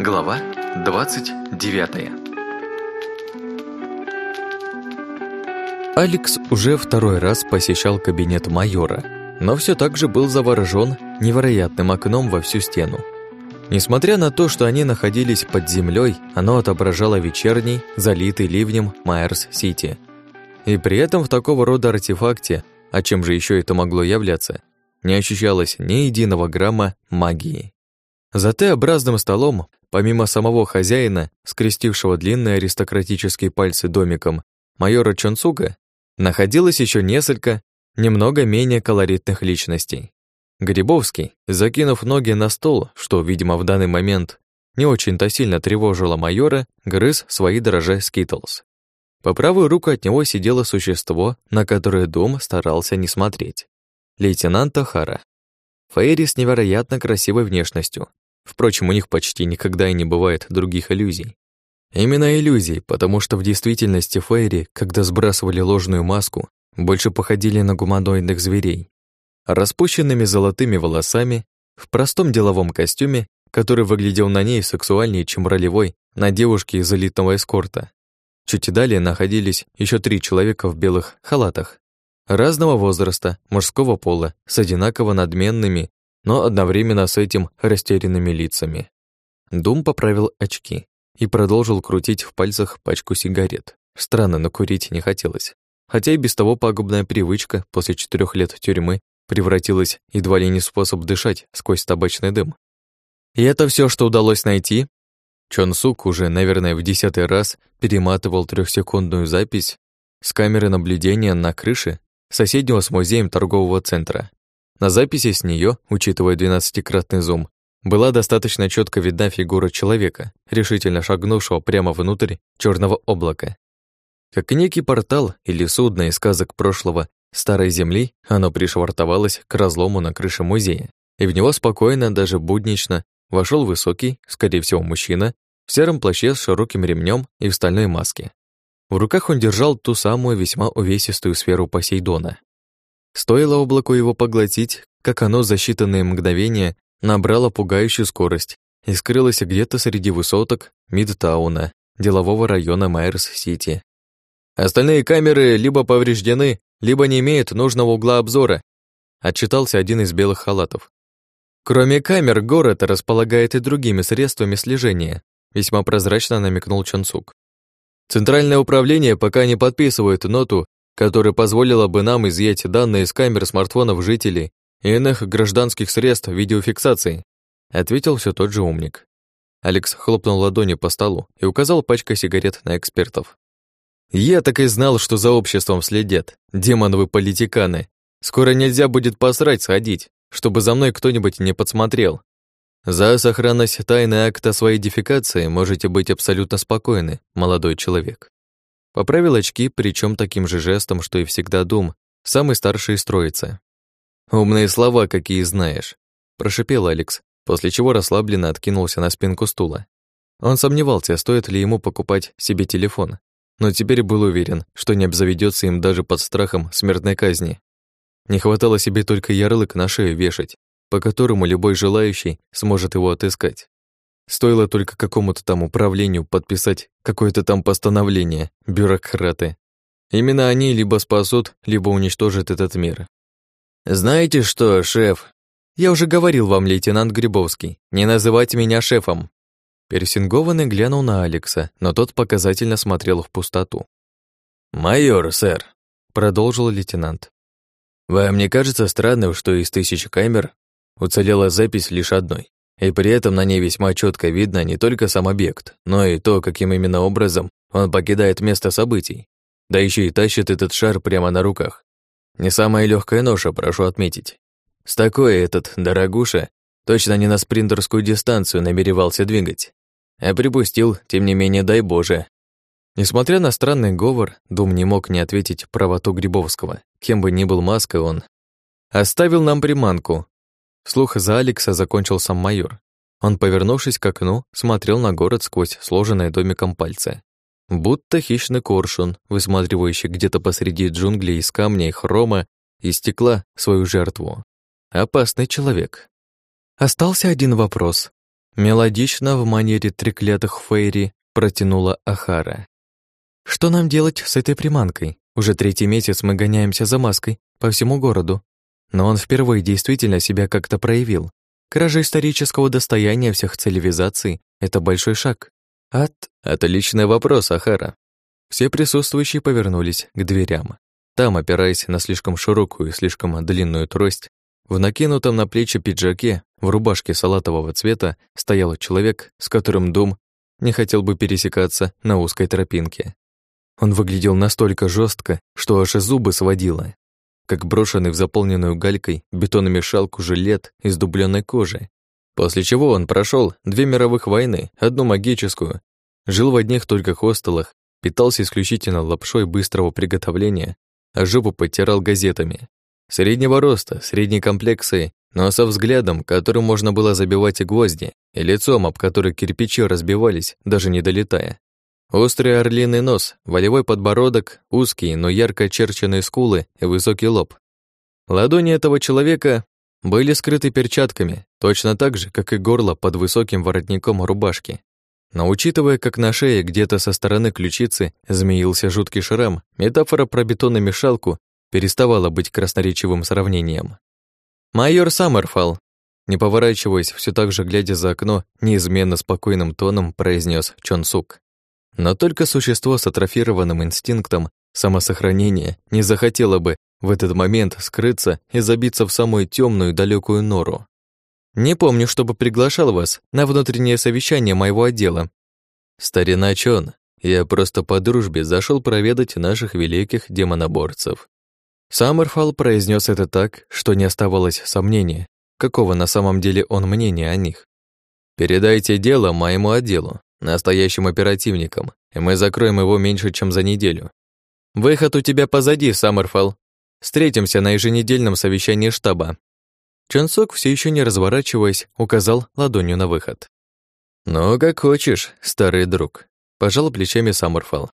Глава 29 Алекс уже второй раз посещал кабинет майора, но все так же был заворожен невероятным окном во всю стену. Несмотря на то, что они находились под землей, оно отображало вечерний, залитый ливнем Майерс-Сити. И при этом в такого рода артефакте, а чем же еще это могло являться, не ощущалось ни единого грамма магии. За Т-образным столом, помимо самого хозяина, скрестившего длинные аристократические пальцы домиком, майора Чонцуга, находилось еще несколько немного менее колоритных личностей. Грибовский, закинув ноги на стол, что, видимо, в данный момент не очень-то сильно тревожило майора, грыз свои драже Skittles. По правую руку от него сидело существо, на которое Дом старался не смотреть. Лейтенант Тахара. Фейри с невероятно красивой внешностью. Впрочем, у них почти никогда и не бывает других иллюзий. Именно иллюзий, потому что в действительности Фейри, когда сбрасывали ложную маску, больше походили на гуманоидных зверей. Распущенными золотыми волосами, в простом деловом костюме, который выглядел на ней сексуальнее, чем ролевой, на девушке из элитного эскорта. Чуть далее находились еще три человека в белых халатах. Разного возраста, мужского пола, с одинаково надменными, но одновременно с этим растерянными лицами. Дум поправил очки и продолжил крутить в пальцах пачку сигарет. Странно, но курить не хотелось. Хотя и без того пагубная привычка после четырех лет тюрьмы превратилась едва ли не способ дышать сквозь табачный дым. И это все, что удалось найти? Чон Сук уже, наверное, в десятый раз перематывал трехсекундную запись с камеры наблюдения на крыше соседнего с музеем торгового центра. На записи с нее, учитывая двенадцатикратный зум, была достаточно четко видна фигура человека, решительно шагнувшего прямо внутрь черного облака. Как некий портал или судно из сказок прошлого старой земли, оно пришвартовалось к разлому на крыше музея, и в него спокойно, даже буднично, вошел высокий, скорее всего, мужчина, в сером плаще с широким ремнем и в стальной маске. В руках он держал ту самую весьма увесистую сферу Посейдона. Стоило облаку его поглотить, как оно за считанные мгновения набрало пугающую скорость и скрылось где-то среди высоток Мидтауна, делового района Майерс-Сити. Остальные камеры либо повреждены, либо не имеют нужного угла обзора, отчитался один из белых халатов. Кроме камер, город располагает и другими средствами слежения, весьма прозрачно намекнул Чонсук. Центральное управление пока не подписывает ноту, которая позволила бы нам изъять данные из камер смартфонов жителей и иных гражданских средств видеофиксации, ответил все тот же умник. Алекс хлопнул ладони по столу и указал пачкой сигарет на экспертов. Я так и знал, что за обществом следят. Демоновы политиканы. Скоро нельзя будет посрать сходить, чтобы за мной кто-нибудь не подсмотрел. За сохранность тайны акта своей дефекации можете быть абсолютно спокойны, молодой человек. Поправил очки, причем таким же жестом, что и всегда Дум, самый старший из троицы. «Умные слова, какие знаешь», – прошипел Алекс, после чего расслабленно откинулся на спинку стула. Он сомневался, стоит ли ему покупать себе телефон, но теперь был уверен, что не обзаведется им даже под страхом смертной казни. Не хватало себе только ярлык на шею вешать, по которому любой желающий сможет его отыскать. Стоило только какому-то там управлению подписать какое-то там постановление, бюрократы. Именно они либо спасут, либо уничтожат этот мир. «Знаете что, шеф? Я уже говорил вам, лейтенант Грибовский, не называть меня шефом. Персингованный глянул на Алекса, но тот показательно смотрел в пустоту. «Майор, сэр», — продолжил лейтенант. «Вам не кажется странным, что из тысячи камер уцелела запись лишь одной, и при этом на ней весьма четко видно не только сам объект, но и то, каким именно образом он покидает место событий, да еще и тащит этот шар прямо на руках. Не самая легкая ноша, прошу отметить. С такой этот дорогуша точно не на спринтерскую дистанцию намеревался двигать а припустил, тем не менее, дай Боже. Несмотря на странный говор, Дум не мог не ответить правоту Грибовского. Кем бы ни был Маска он. Оставил нам приманку. Слух за Алекса закончил сам майор. Он, повернувшись к окну, смотрел на город сквозь сложенные домиком пальцы. Будто хищный коршун, высматривающий где-то посреди джунглей из камня и хрома и стекла свою жертву. Опасный человек. Остался один вопрос. Мелодично в манере треклятых фейри протянула Ахара. Что нам делать с этой приманкой? Уже третий месяц мы гоняемся за маской по всему городу. Но он впервые действительно себя как-то проявил. Кража исторического достояния всех цивилизаций — это большой шаг. От... Отличный вопрос, Ахара. Все присутствующие повернулись к дверям. Там, опираясь на слишком широкую и слишком длинную трость, в накинутом на плечи пиджаке, в рубашке салатового цвета, стоял человек, с которым дом не хотел бы пересекаться на узкой тропинке. Он выглядел настолько жестко, что аж зубы сводило, как брошенный в заполненную галькой бетономешалку жилет из дубленной кожи. После чего он прошел две мировых войны, одну магическую, жил в одних только хостелах, питался исключительно лапшой быстрого приготовления, а жопу подтирал газетами. Среднего роста, средней комплекции, но со взглядом, которым можно было забивать и гвозди, и лицом, об который кирпичи разбивались, даже не долетая. Острый орлиный нос, волевой подбородок, узкие, но ярко очерченные скулы и высокий лоб. Ладони этого человека были скрыты перчатками, точно так же, как и горло под высоким воротником рубашки. Но учитывая, как на шее где-то со стороны ключицы змеился жуткий шрам, метафора про бетономешалку переставала быть красноречивым сравнением. «Майор Саммерфалл», не поворачиваясь, все так же глядя за окно, неизменно спокойным тоном произнес Чон Сук. Но только существо с атрофированным инстинктом самосохранения не захотело бы в этот момент скрыться и забиться в самую темную далекую нору. Не помню, чтобы приглашал вас на внутреннее совещание моего отдела. Старина Чон, я просто по дружбе зашел проведать наших великих демоноборцев. Саммерфалл произнес это так, что не оставалось сомнения, какого на самом деле он мнения о них. Передайте дело моему отделу настоящим оперативником, и мы закроем его меньше, чем за неделю. Выход у тебя позади, Саммерфелл. Встретимся на еженедельном совещании штаба. Чонсок, все еще не разворачиваясь, указал ладонью на выход. «Ну, как хочешь, старый друг», — пожал плечами Саммерфелл.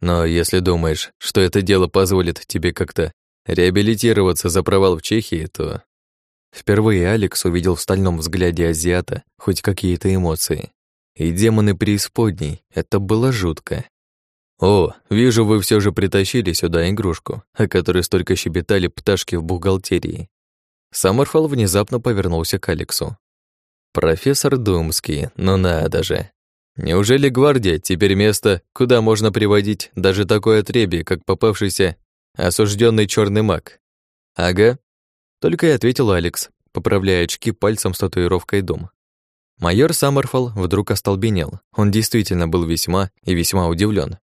«Но если думаешь, что это дело позволит тебе как-то реабилитироваться за провал в Чехии, то...» Впервые Алекс увидел в стальном взгляде азиата хоть какие-то эмоции и демоны преисподней. Это было жутко. «О, вижу, вы все же притащили сюда игрушку, о которой столько щебетали пташки в бухгалтерии». Саммерфелл внезапно повернулся к Алексу. «Профессор Думский, ну надо же. Неужели гвардия теперь место, куда можно приводить даже такое отребье, как попавшийся осужденный черный маг?» «Ага», — только и ответил Алекс, поправляя очки пальцем с татуировкой «Дом». Майор Саммерфолл вдруг остолбенел. Он действительно был весьма и весьма удивлен.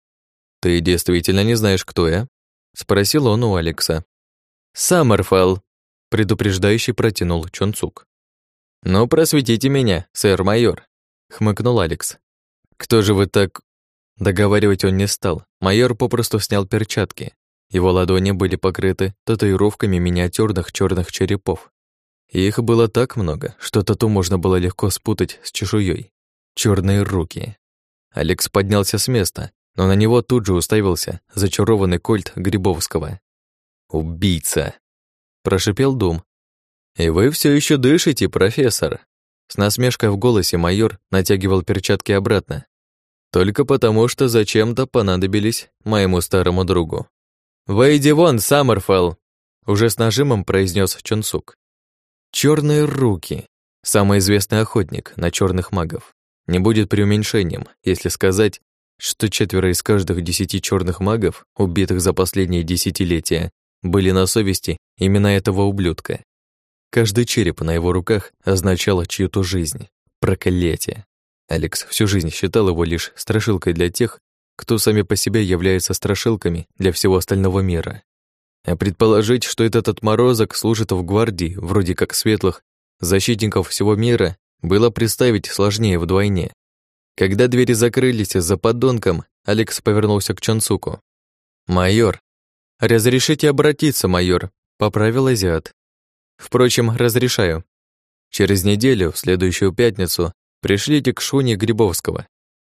«Ты действительно не знаешь, кто я?» — спросил он у Алекса. «Саммерфолл!» — предупреждающий протянул Чонцук. «Ну, просветите меня, сэр-майор», — хмыкнул Алекс. «Кто же вы так...» Договаривать он не стал. Майор попросту снял перчатки. Его ладони были покрыты татуировками миниатюрных черных черепов. Их было так много, что тату можно было легко спутать с чешуей. Черные руки. Алекс поднялся с места, но на него тут же уставился зачарованный кольт Грибовского. «Убийца!» – прошипел Дум. «И вы все еще дышите, профессор!» С насмешкой в голосе майор натягивал перчатки обратно. «Только потому, что зачем-то понадобились моему старому другу». «Выйди вон, Саммерфелл!» Уже с нажимом произнес Чонсук. Черные руки. Самый известный охотник на черных магов. Не будет преуменьшением, если сказать, что четверо из каждых десяти черных магов, убитых за последние десятилетия, были на совести именно этого ублюдка. Каждый череп на его руках означал чью-то жизнь. Проклятие. Алекс всю жизнь считал его лишь страшилкой для тех, кто сами по себе являются страшилками для всего остального мира. А предположить, что этот отморозок служит в гвардии, вроде как светлых, защитников всего мира, было представить сложнее вдвойне. Когда двери закрылись за подонком, Алекс повернулся к Чонсуку. «Майор, разрешите обратиться, майор», — поправил азиат. «Впрочем, разрешаю. Через неделю, в следующую пятницу, пришлите к Шуне Грибовского.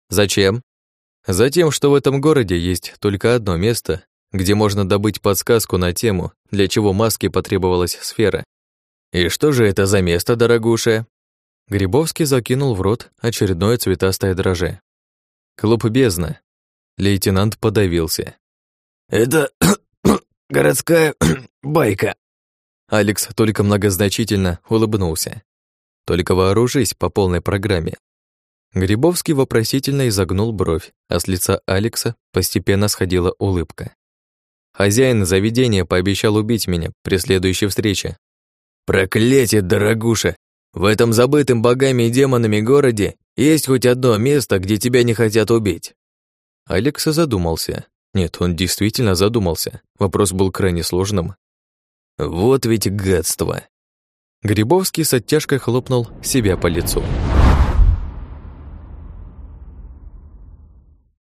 Зачем? Затем, что в этом городе есть только одно место, где можно добыть подсказку на тему, для чего маске потребовалась сфера. «И что же это за место, дорогуша?» Грибовский закинул в рот очередное цветастое дроже. «Клуб бездна». Лейтенант подавился. «Это городская байка». Алекс только многозначительно улыбнулся. «Только вооружись по полной программе». Грибовский вопросительно изогнул бровь, а с лица Алекса постепенно сходила улыбка. Хозяин заведения пообещал убить меня при следующей встрече. «Проклятие, дорогуша! В этом забытом богами и демонами городе есть хоть одно место, где тебя не хотят убить». Алекс задумался. Нет, он действительно задумался. Вопрос был крайне сложным. «Вот ведь гадство!» Грибовский с оттяжкой хлопнул себя по лицу.